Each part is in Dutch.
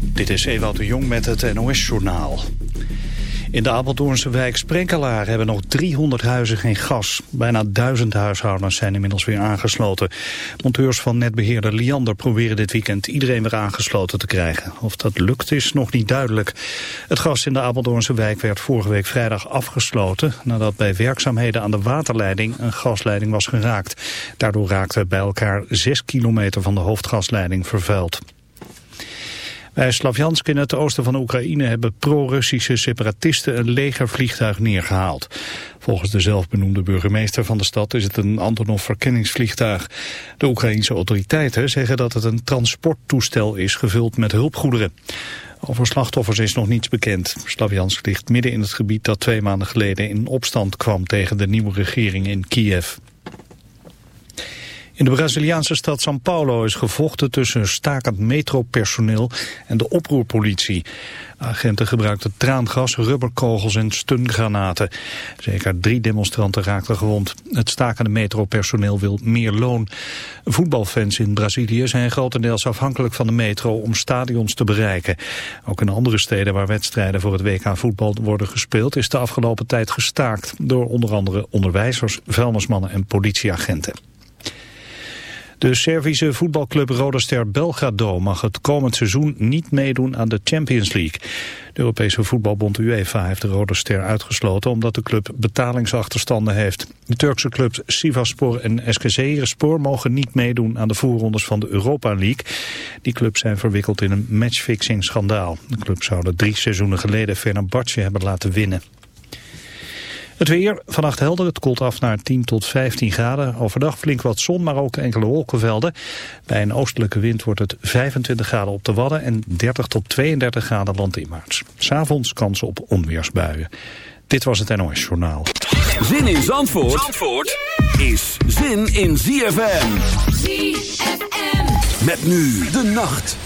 Dit is Ewout de Jong met het NOS-journaal. In de Apeldoornse wijk Sprenkelaar hebben nog 300 huizen geen gas. Bijna duizend huishoudens zijn inmiddels weer aangesloten. Monteurs van netbeheerder Liander proberen dit weekend iedereen weer aangesloten te krijgen. Of dat lukt is nog niet duidelijk. Het gas in de Apeldoornse wijk werd vorige week vrijdag afgesloten... nadat bij werkzaamheden aan de waterleiding een gasleiding was geraakt. Daardoor raakte bij elkaar 6 kilometer van de hoofdgasleiding vervuild. Bij Slavjansk in het oosten van Oekraïne hebben pro-Russische separatisten een legervliegtuig neergehaald. Volgens de zelfbenoemde burgemeester van de stad is het een Antonov-verkenningsvliegtuig. De Oekraïense autoriteiten zeggen dat het een transporttoestel is gevuld met hulpgoederen. Over slachtoffers is nog niets bekend. Slavjansk ligt midden in het gebied dat twee maanden geleden in opstand kwam tegen de nieuwe regering in Kiev. In de Braziliaanse stad São Paulo is gevochten tussen stakend metropersoneel en de oproerpolitie. Agenten gebruikten traangas, rubberkogels en stungranaten. Zeker drie demonstranten raakten gewond. Het stakende metropersoneel wil meer loon. Voetbalfans in Brazilië zijn grotendeels afhankelijk van de metro om stadions te bereiken. Ook in andere steden waar wedstrijden voor het WK voetbal worden gespeeld is de afgelopen tijd gestaakt door onder andere onderwijzers, vuilnismannen en politieagenten. De Servische voetbalclub Roda Ster Belgrado mag het komend seizoen niet meedoen aan de Champions League. De Europese voetbalbond UEFA heeft de Roda Ster uitgesloten omdat de club betalingsachterstanden heeft. De Turkse clubs Sivasspor en Eskişehirspor mogen niet meedoen aan de voorrondes van de Europa League. Die clubs zijn verwikkeld in een matchfixing schandaal. De club zouden drie seizoenen geleden Fenerbahce hebben laten winnen. Het weer, vannacht helder, het koelt af naar 10 tot 15 graden. Overdag flink wat zon, maar ook enkele wolkenvelden. Bij een oostelijke wind wordt het 25 graden op de Wadden en 30 tot 32 graden landinwaarts. S'avonds kans op onweersbuien. Dit was het NOS Journaal. Zin in Zandvoort, Zandvoort is zin in ZFM. ZFM. Met nu de nacht.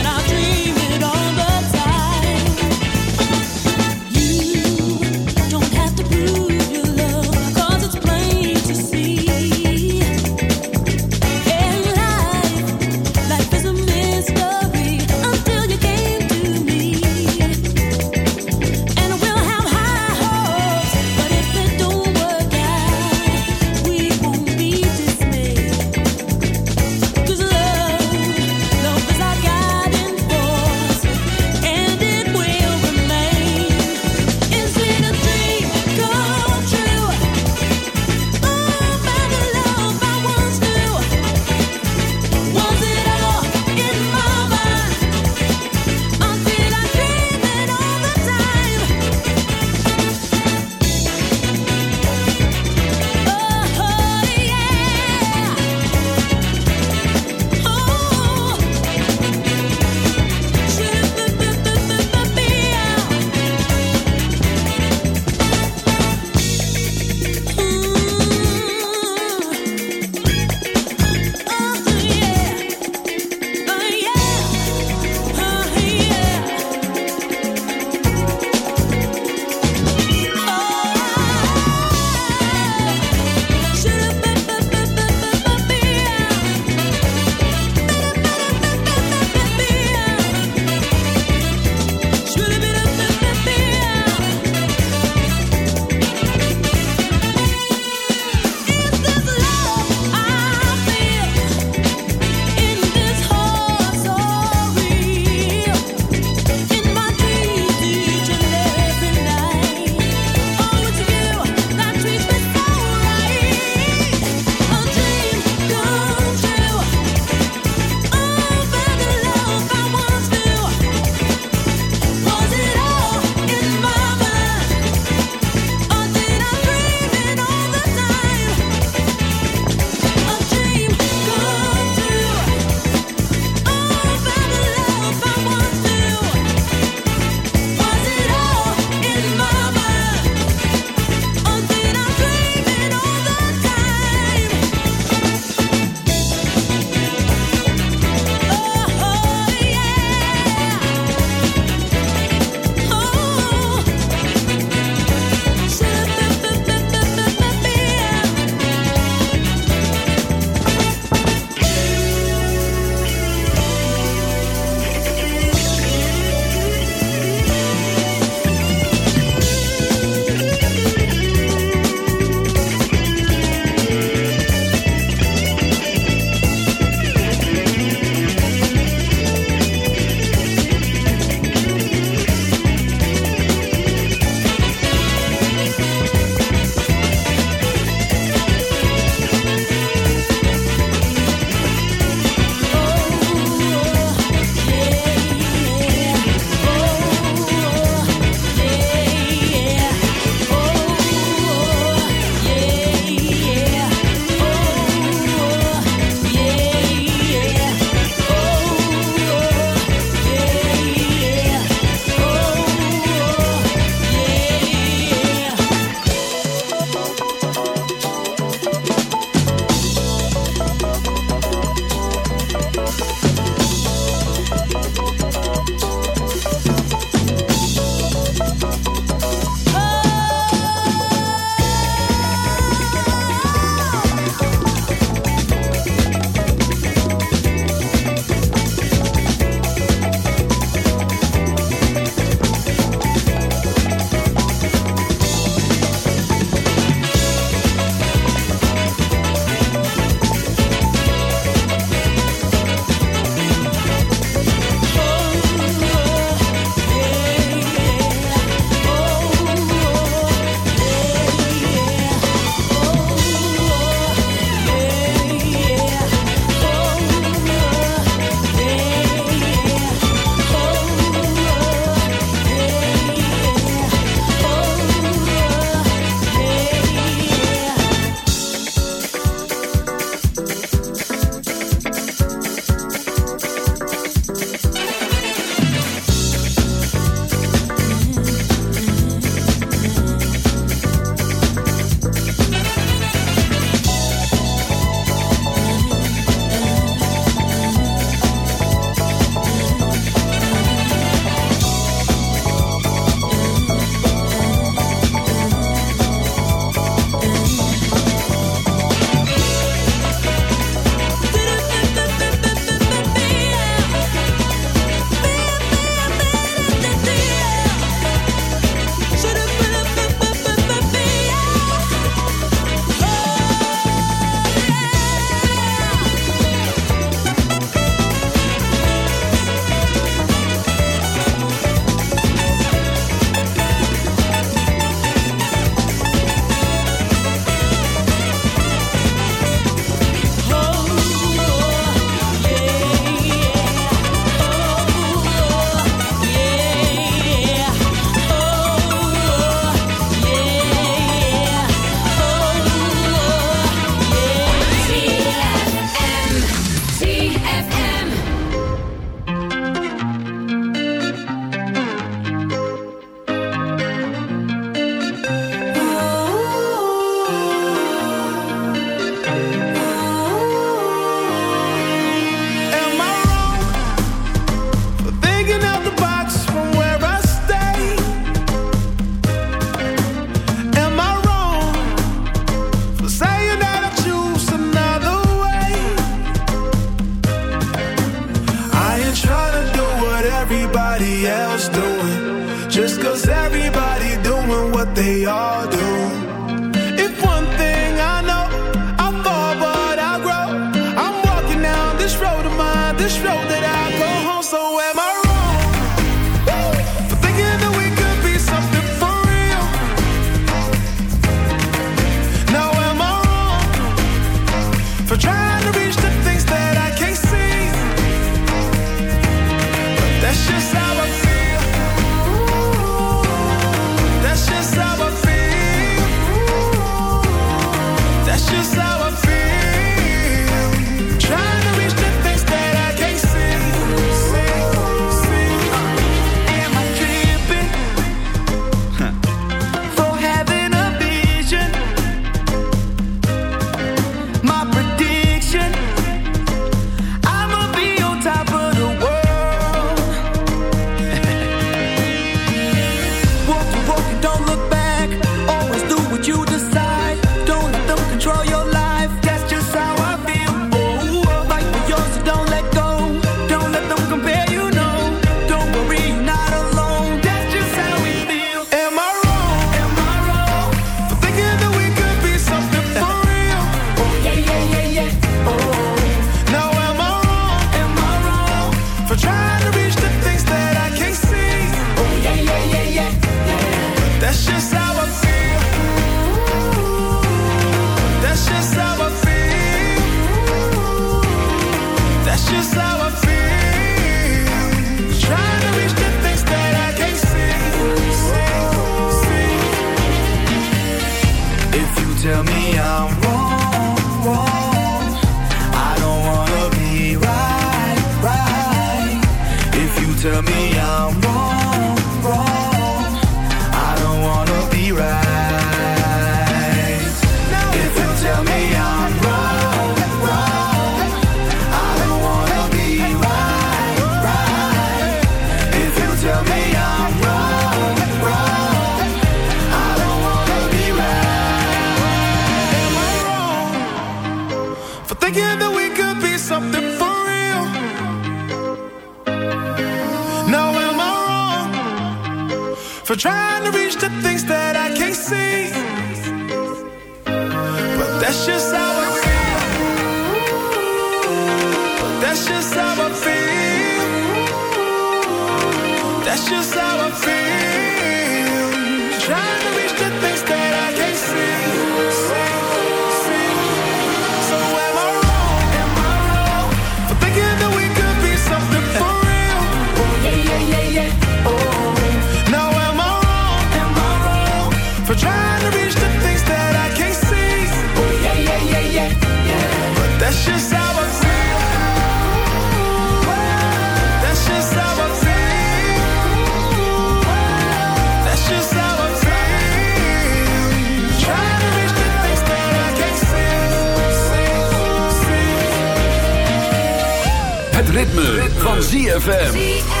Van ZFM.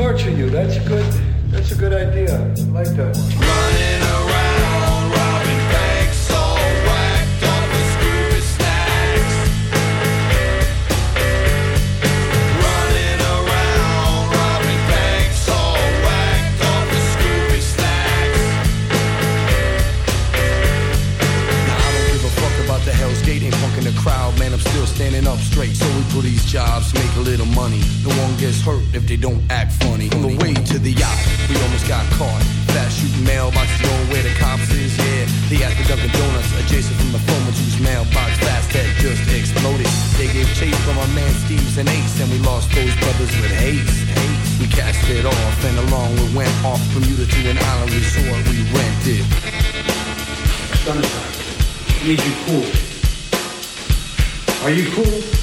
torture you. That's a good. That's a good idea. I like that. Running around, robbing banks, all whacked up with scooby snacks. Running around, robbing banks, all whacked up with scooby snacks. Now I don't give a fuck about the Hell's Gate and fucking the crowd, man. I'm still standing up straight. So for these jobs, make a little money. No one gets hurt if they don't act funny. On the way to the yacht, we almost got caught. Fast shooting mailboxes, going where the cops is, yeah. They asked the Dunkin' Donuts adjacent from the phone, juice mailbox fast that just exploded. They gave chase from our man Steve's and Ace, and we lost those brothers with haste. We cast it off, and along we went off from Utah to an island resort we rented. Sunshine, need you cool. Are you cool?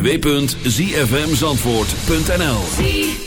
www.zfmzandvoort.nl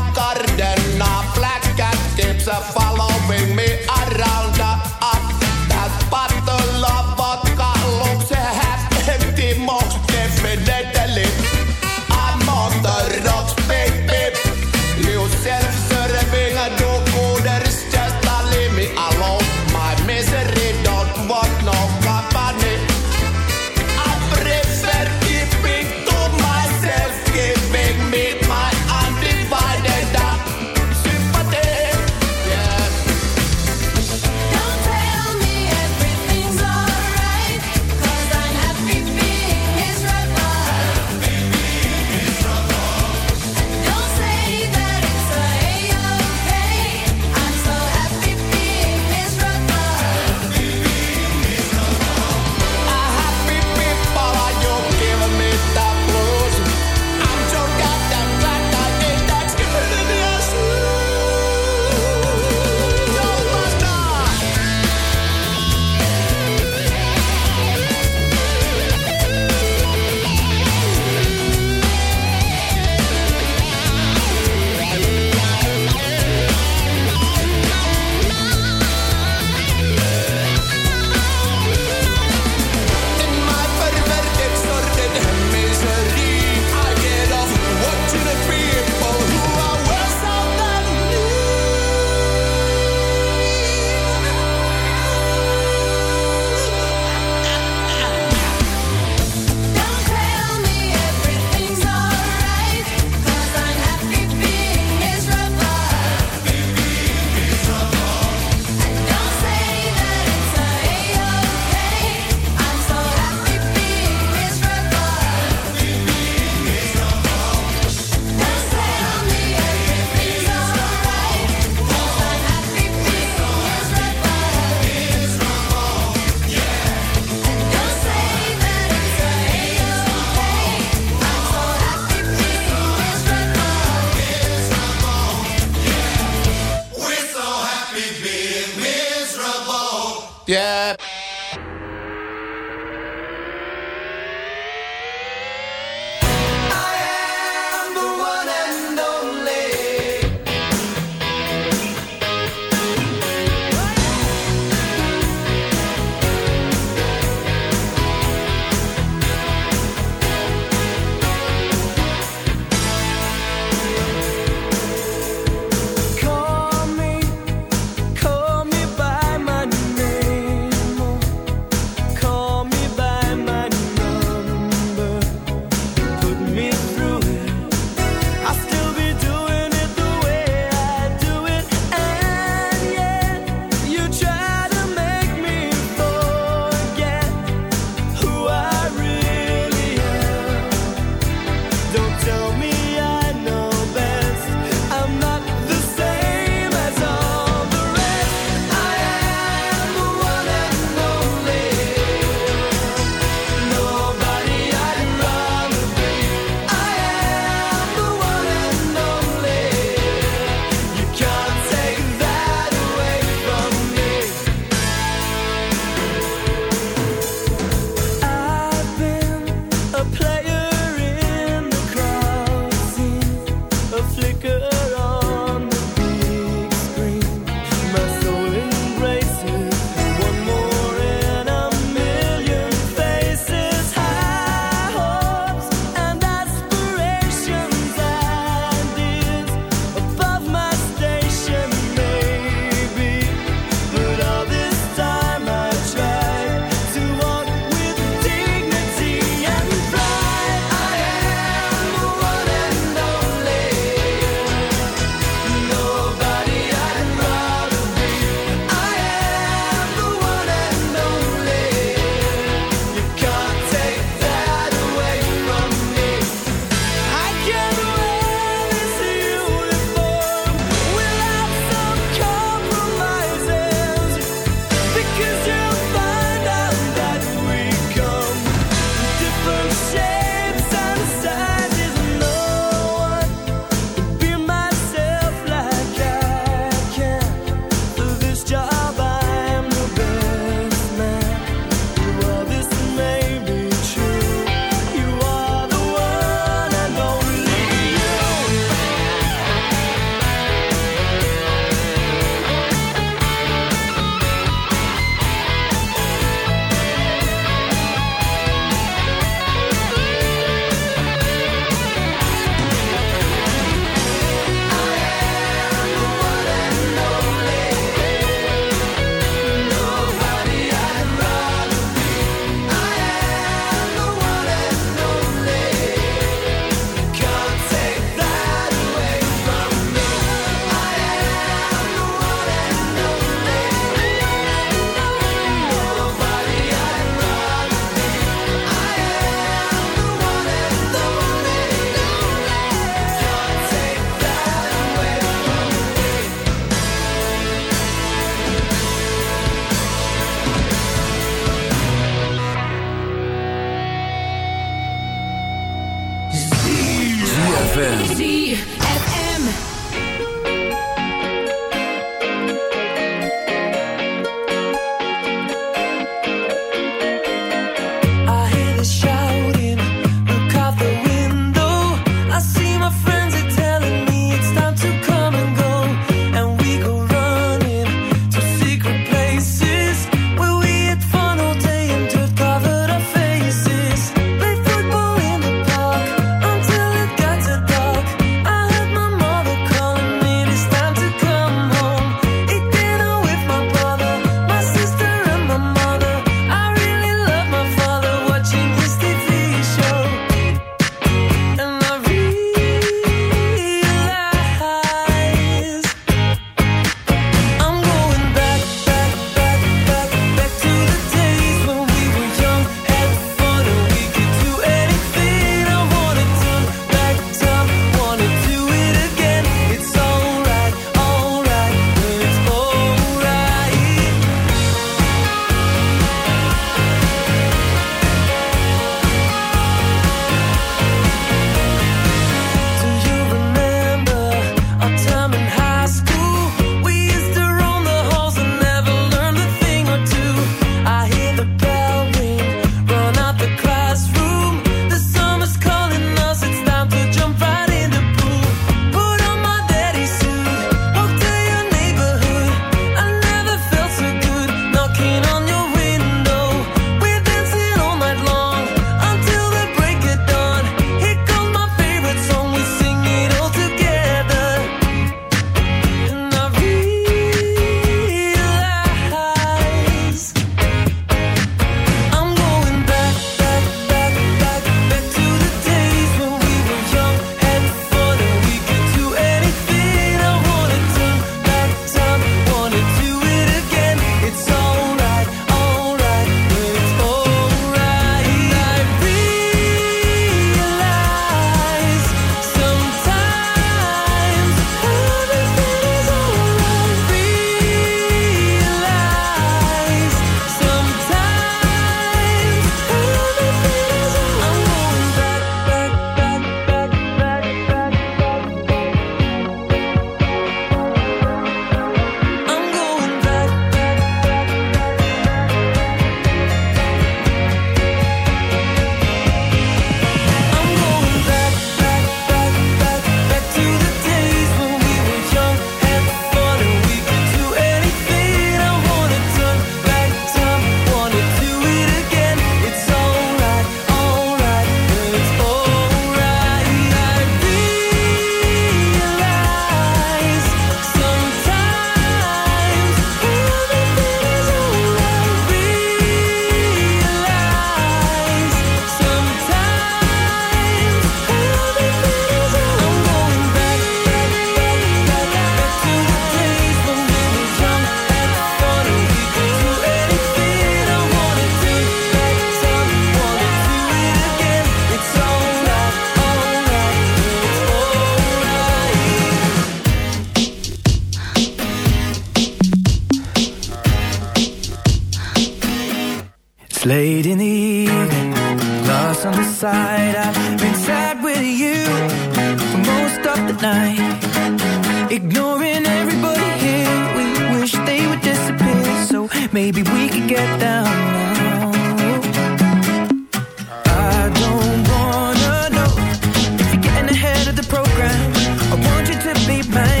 My.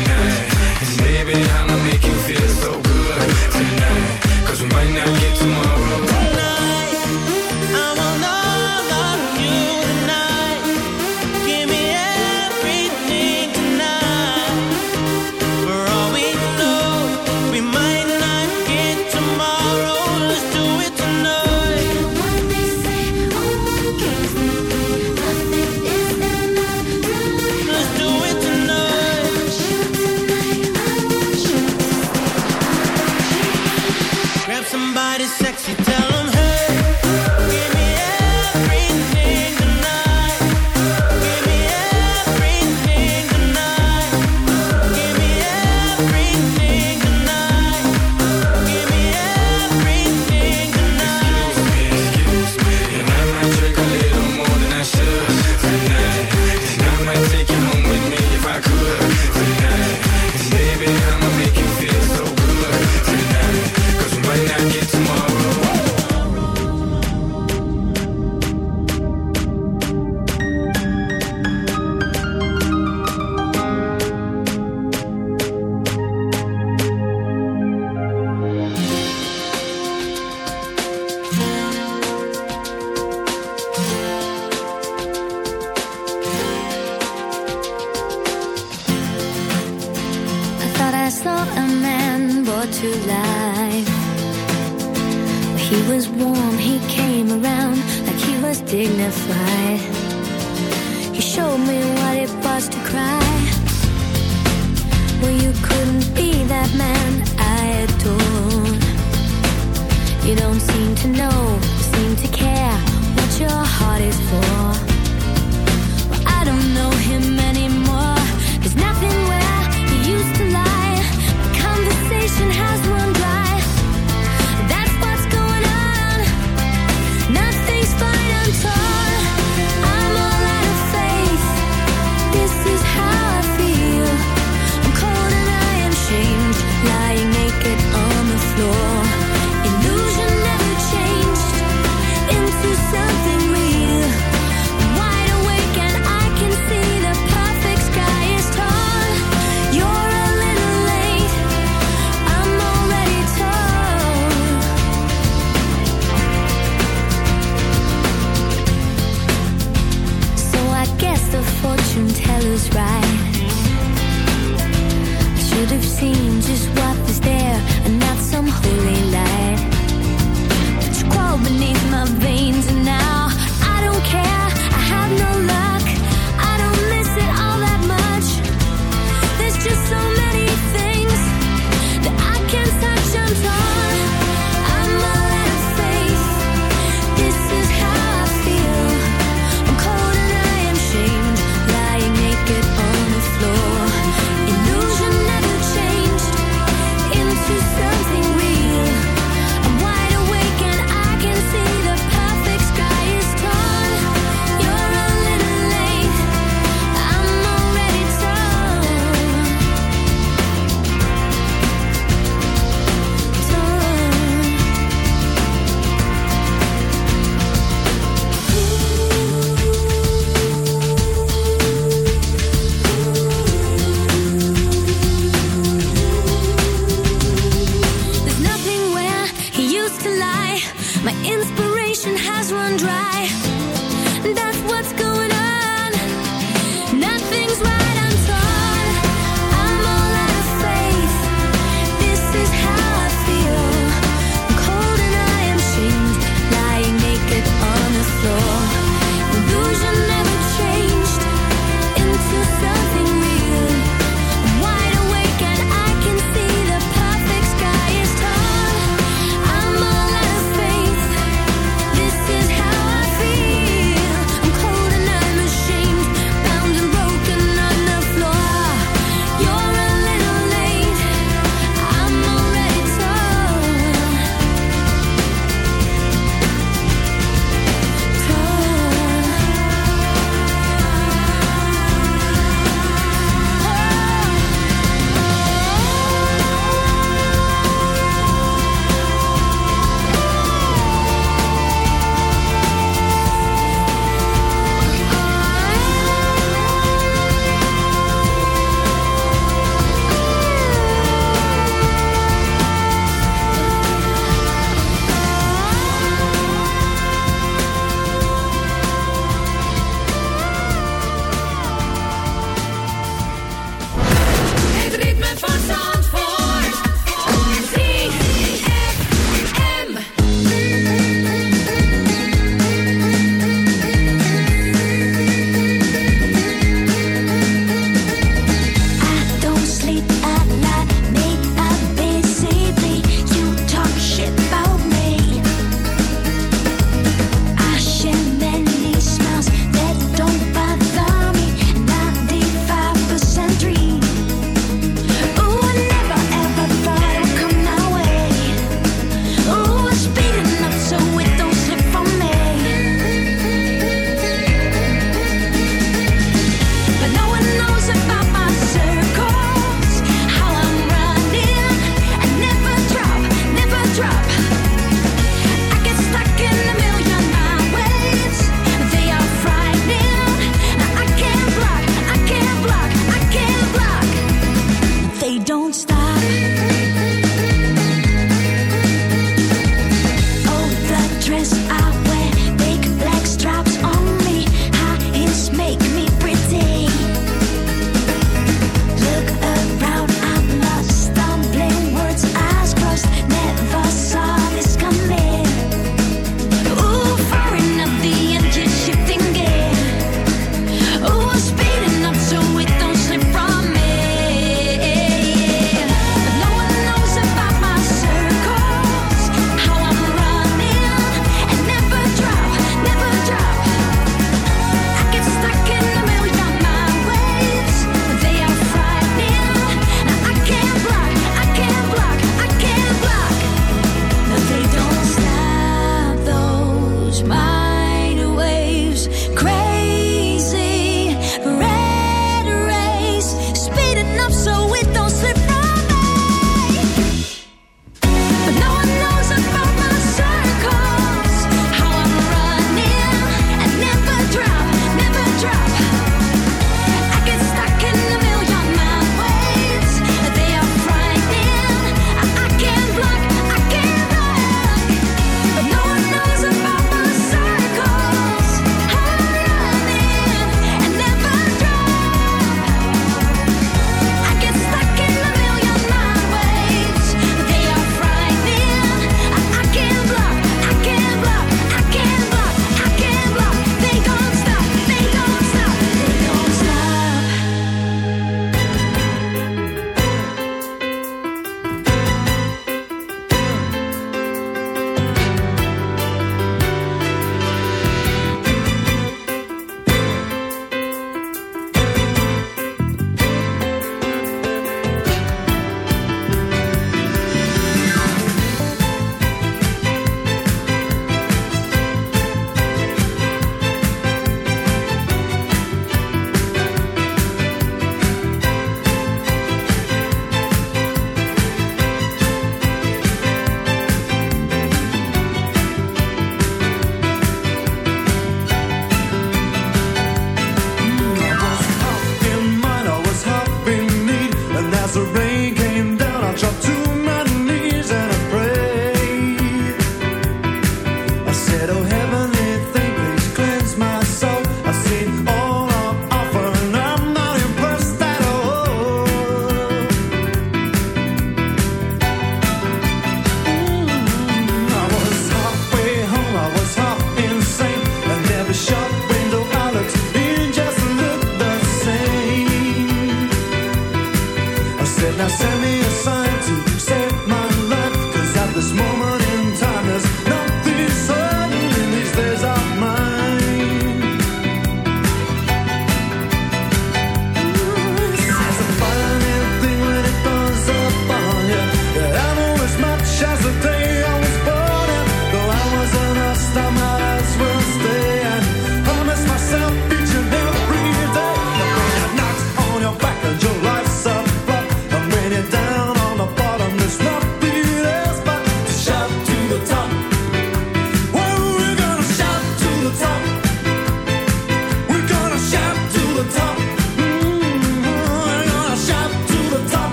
Lazarus.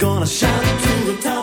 gonna shout to the top.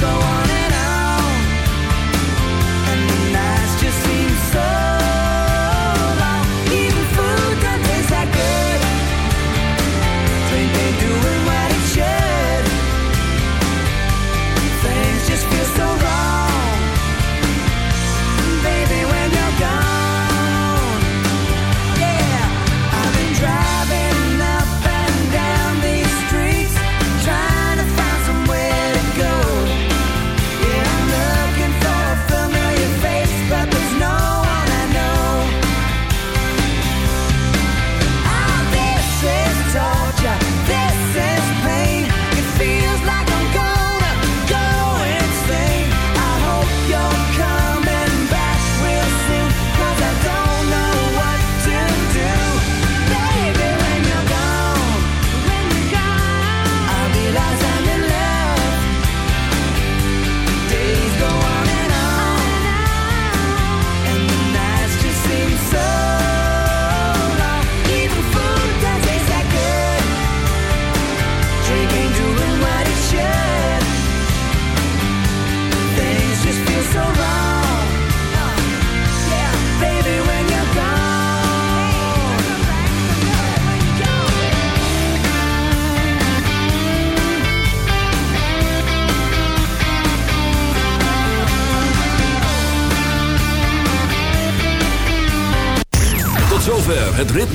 go on